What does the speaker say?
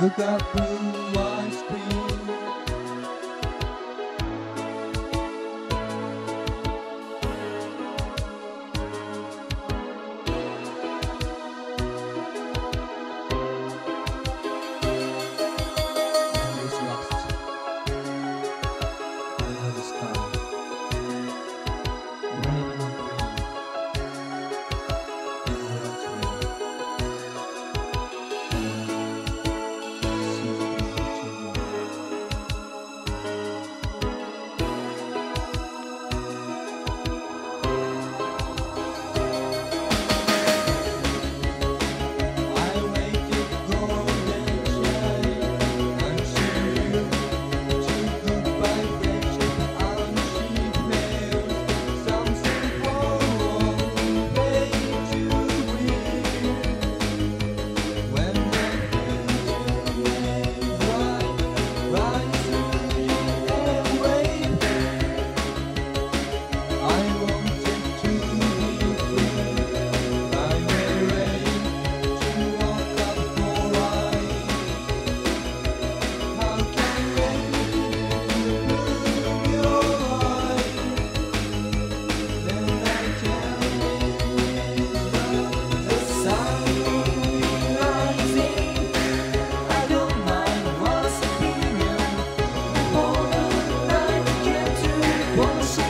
Look up blue Won't